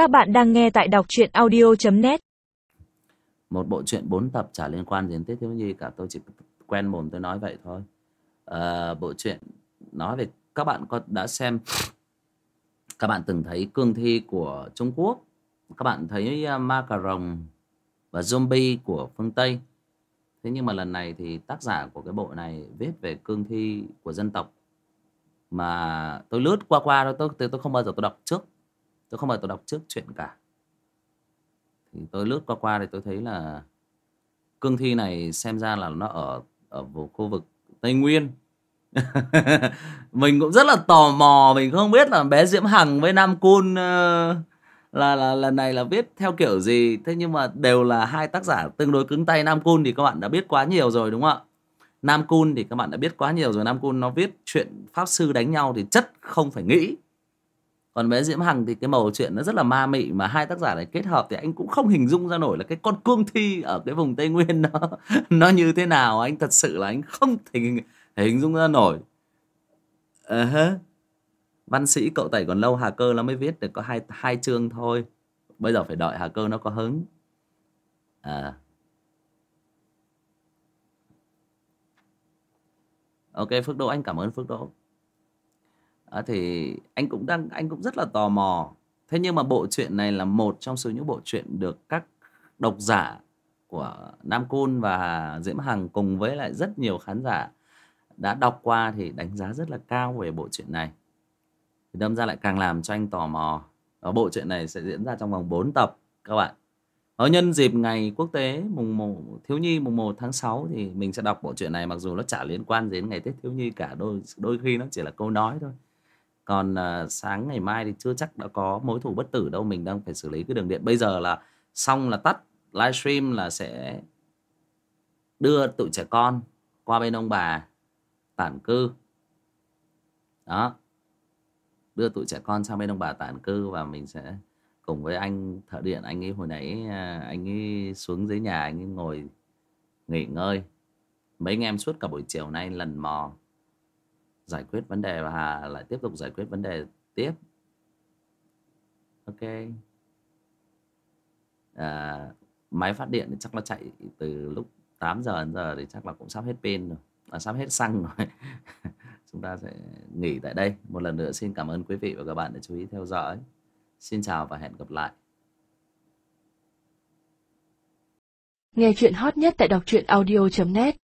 Các bạn đang nghe tại đọc truyện audio.net một bộ truyện bốn tập chả liên quan đến Tết Thiếu Nhi cả tôi chỉ quen mồm tôi nói vậy thôi. À, bộ truyện nói về các bạn có đã xem các bạn từng thấy cương thi của Trung Quốc các bạn thấy ma cà rồng và zombie của phương Tây. Thế nhưng mà lần này thì tác giả của cái bộ này viết về cương thi của dân tộc mà tôi lướt qua qua thôi tôi tôi không bao giờ tôi đọc trước tôi không bao giờ tôi đọc trước chuyện cả. Thì tôi lướt qua qua thì tôi thấy là cương thi này xem ra là nó ở ở khu vực tây nguyên. Mình cũng rất là tò mò, mình không biết là bé diễm hằng với nam cun ờ, là là, lần này là viết theo kiểu gì. Thế nhưng mà đều là hai tác giả tương đối cứng tay. Nam cun thì các bạn đã biết quá nhiều rồi, đúng không ạ? Nam cun thì các bạn đã biết quá nhiều rồi. Nam cun nó viết chuyện pháp sư đánh nhau thì chất không phải nghĩ còn bé diễm hằng thì cái màu chuyện nó rất là ma mị mà hai tác giả này kết hợp thì anh cũng không hình dung ra nổi là cái con cương thi ở cái vùng tây nguyên nó nó như thế nào. Anh thật sự là anh không thể, hình dung ra nổi. Uh-huh. văn sĩ cậu tẩy còn lâu hà cơ nó mới viết được có hai hai chương thôi. Bây giờ phải đợi hà cơ nó có hứng. À ok phước đỗ anh cảm ơn phước đỗ à, thì anh cũng đang anh cũng rất là tò mò. Thế nhưng mà bộ truyện này là một trong số những bộ truyện được các độc giả của Nam Côn và Diễm Hằng cùng với lại rất nhiều khán giả đã đọc qua thì đánh giá rất là cao về bộ truyện này. Thì đâm ra lại càng làm cho anh tò mò. Và bộ truyện này sẽ diễn ra trong vòng 4 tập các bạn. Ở nhân dịp ngày quốc tế mùng 1 thiếu nhi mùng 1 tháng 6 thì mình sẽ đọc bộ truyện này mặc dù nó chả liên quan đến ngày Tết thiếu nhi cả đôi đôi khi nó chỉ là câu nói thôi còn uh, sáng ngày mai thì chưa chắc đã có mối thủ bất tử đâu mình đang phải xử lý cái đường điện. Bây giờ là xong là tắt livestream là sẽ đưa tụi trẻ con qua bên ông bà tản cư. Đó. Đưa tụi trẻ con sang bên ông bà tản cư và mình sẽ cùng với anh thợ điện anh ấy hồi nãy à, anh ấy xuống dưới nhà anh ấy ngồi nghỉ ngơi. Mấy anh em suốt cả buổi chiều nay lần mò giải quyết vấn đề và Hà lại tiếp tục giải quyết vấn đề tiếp. Ok. À, máy phát điện thì chắc nó chạy từ lúc 8 giờ đến giờ thì chắc là cũng sắp hết pin rồi. À, sắp hết xăng rồi. Chúng ta sẽ nghỉ tại đây. Một lần nữa xin cảm ơn quý vị và các bạn đã chú ý theo dõi. Xin chào và hẹn gặp lại. Nghe chuyện hot nhất tại đọc truyện audio.net